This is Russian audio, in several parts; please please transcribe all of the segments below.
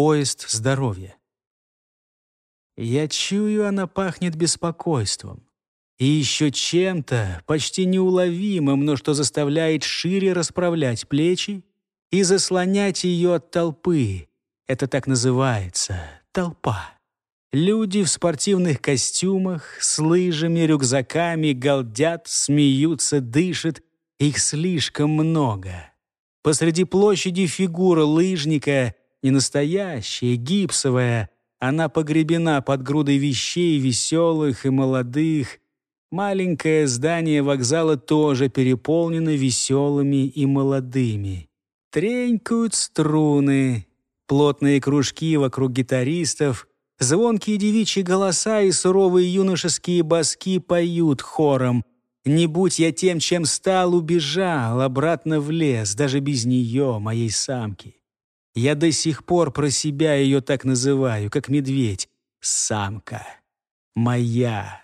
Поезд здоровья. Я чую, она пахнет беспокойством. И еще чем-то, почти неуловимым, но что заставляет шире расправлять плечи и заслонять ее от толпы. Это так называется — толпа. Люди в спортивных костюмах, с лыжами, рюкзаками галдят, смеются, дышат. Их слишком много. Посреди площади фигура лыжника, не настоящая, гипсовая. Она погребена под грудой вещей веселых и молодых. Маленькое здание вокзала тоже переполнено веселыми и молодыми. Тренькают струны, плотные кружки вокруг гитаристов, Звонкие девичьи голоса и суровые юношеские баски поют хором. «Не будь я тем, чем стал, убежал обратно в лес, даже без нее, моей самки». Я до сих пор про себя ее так называю, как медведь. Самка. Моя.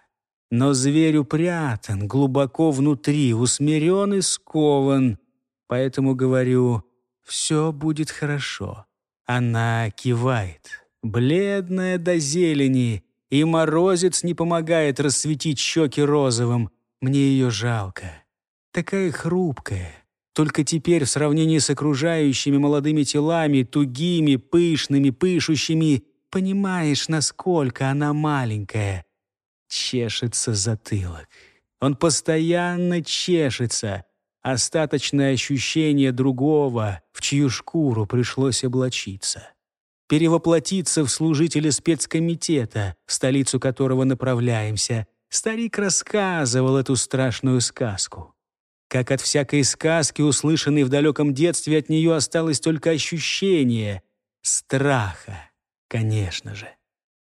Но зверь упрятан, глубоко внутри, усмирен и скован. Поэтому говорю, все будет хорошо. Она кивает бледная до зелени, и морозец не помогает рассветить щеки розовым. Мне ее жалко. Такая хрупкая. Только теперь в сравнении с окружающими молодыми телами, тугими, пышными, пышущими, понимаешь, насколько она маленькая. Чешется затылок. Он постоянно чешется. Остаточное ощущение другого, в чью шкуру пришлось облачиться перевоплотиться в служителя спецкомитета, в столицу которого направляемся. Старик рассказывал эту страшную сказку. Как от всякой сказки, услышанной в далеком детстве, от нее осталось только ощущение страха, конечно же.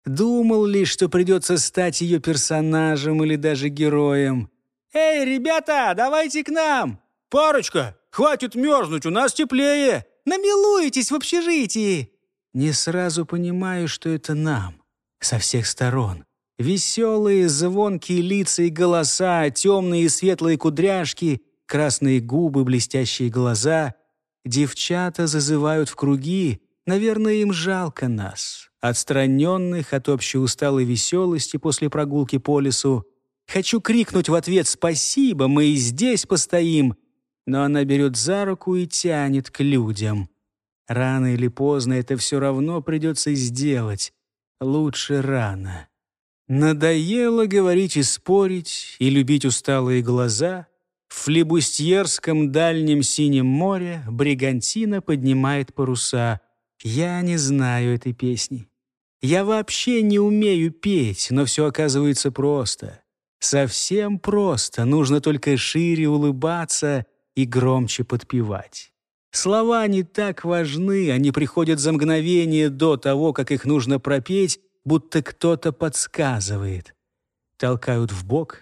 Думал ли, что придется стать ее персонажем или даже героем. «Эй, ребята, давайте к нам! Парочка, хватит мерзнуть, у нас теплее! Намилуйтесь в общежитии!» Не сразу понимаю, что это нам, со всех сторон. Веселые, звонкие лица и голоса, темные и светлые кудряшки, красные губы, блестящие глаза. Девчата зазывают в круги, наверное, им жалко нас, отстраненных от общей усталой веселости после прогулки по лесу. Хочу крикнуть в ответ «Спасибо, мы и здесь постоим», но она берет за руку и тянет к людям. Рано или поздно это все равно придется сделать. Лучше рано. Надоело говорить и спорить, и любить усталые глаза. В флебустьерском дальнем синем море бригантина поднимает паруса. Я не знаю этой песни. Я вообще не умею петь, но все оказывается просто. Совсем просто, нужно только шире улыбаться и громче подпевать. Слова не так важны, они приходят за мгновение до того, как их нужно пропеть, будто кто-то подсказывает. Толкают в бок.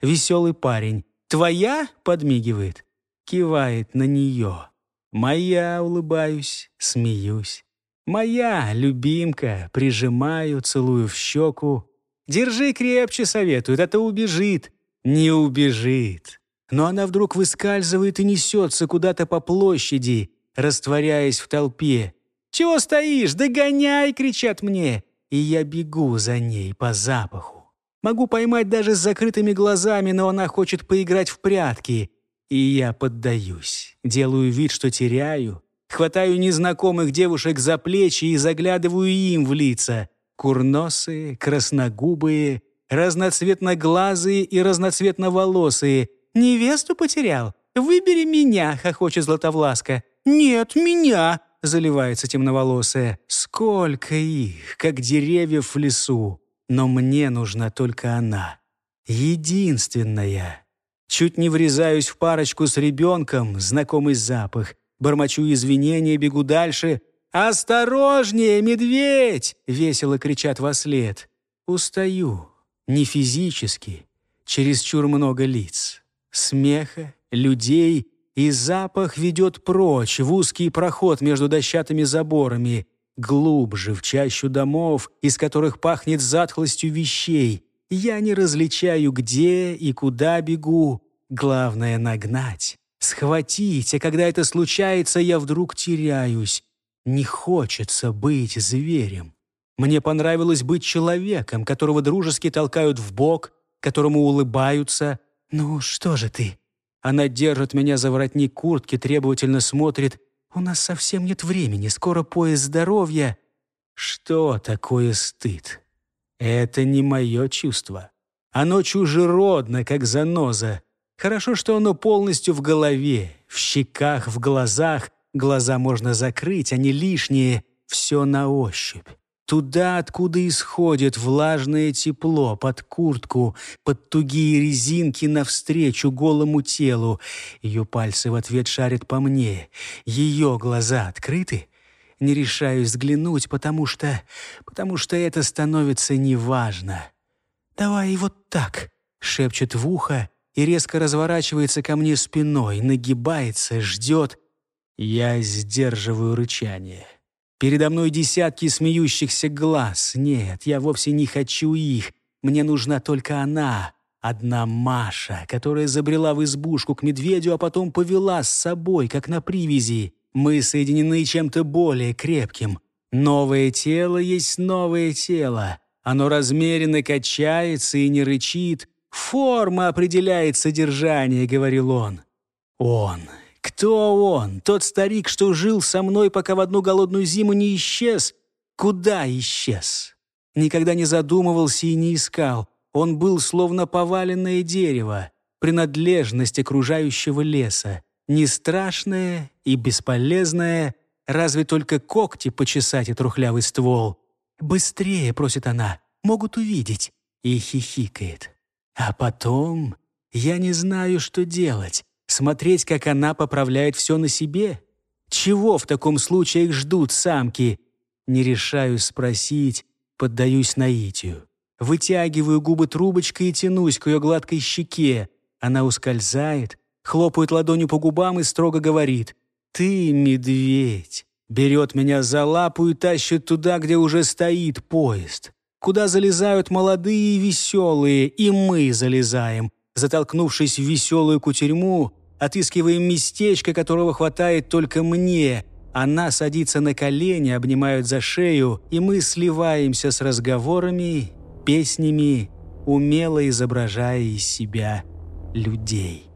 Веселый парень. «Твоя?» — подмигивает. Кивает на нее. «Моя» — улыбаюсь, смеюсь. «Моя» — любимка, прижимаю, целую в щеку. «Держи крепче», — советует, а то убежит. Не убежит но она вдруг выскальзывает и несется куда-то по площади, растворяясь в толпе. «Чего стоишь? Догоняй!» — кричат мне. И я бегу за ней по запаху. Могу поймать даже с закрытыми глазами, но она хочет поиграть в прятки. И я поддаюсь, делаю вид, что теряю, хватаю незнакомых девушек за плечи и заглядываю им в лица. Курносые, красногубые, разноцветноглазые и разноцветноволосые — «Невесту потерял? Выбери меня!» — хохочет Златовласка. «Нет, меня!» — заливается темноволосая. «Сколько их, как деревьев в лесу! Но мне нужна только она. Единственная!» Чуть не врезаюсь в парочку с ребенком, знакомый запах. Бормочу извинения, бегу дальше. «Осторожнее, медведь!» — весело кричат во след. Устаю. Не физически. Чересчур много лиц смеха, людей, и запах ведет прочь в узкий проход между дощатыми заборами, глубже, в чащу домов, из которых пахнет затхлостью вещей. Я не различаю, где и куда бегу. Главное — нагнать, схватить, а когда это случается, я вдруг теряюсь. не хочется быть зверем. Мне понравилось быть человеком, которого дружески толкают в бок, которому улыбаются. «Ну, что же ты?» Она держит меня за воротник куртки, требовательно смотрит. «У нас совсем нет времени, скоро поезд здоровья». Что такое стыд? Это не мое чувство. Оно чужеродно, как заноза. Хорошо, что оно полностью в голове, в щеках, в глазах. Глаза можно закрыть, они лишние. Все на ощупь. Туда, откуда исходит влажное тепло, под куртку, под тугие резинки навстречу голому телу. Ее пальцы в ответ шарят по мне. Ее глаза открыты. Не решаюсь взглянуть, потому что... потому что это становится неважно. «Давай вот так», — шепчет в ухо и резко разворачивается ко мне спиной, нагибается, ждет. Я сдерживаю рычание. Передо мной десятки смеющихся глаз. Нет, я вовсе не хочу их. Мне нужна только она. Одна Маша, которая забрела в избушку к медведю, а потом повела с собой, как на привязи. Мы соединены чем-то более крепким. Новое тело есть новое тело. Оно размеренно качается и не рычит. Форма определяет содержание, говорил он. Он, кто он? Тот старик, что жил со мной, пока в одну голодную зиму не исчез? Куда исчез? Никогда не задумывался и не искал. Он был словно поваленное дерево, принадлежность окружающего леса. Не страшное и бесполезное, разве только когти почесать и трухлявый ствол. «Быстрее!» — просит она. «Могут увидеть!» И хихикает. А потом я не знаю, что делать. Смотреть, как она поправляет все на себе? Чего в таком случае их ждут самки? Не решаюсь спросить, поддаюсь наитию. Вытягиваю губы трубочкой и тянусь к ее гладкой щеке. Она ускользает, хлопает ладонью по губам и строго говорит «Ты медведь!» Берет меня за лапу и тащит туда, где уже стоит поезд. Куда залезают молодые и веселые, и мы залезаем. Затолкнувшись в веселую кутерьму, Отыскиваем местечко, которого хватает только мне. Она садится на колени, обнимают за шею, и мы сливаемся с разговорами, песнями, умело изображая из себя людей.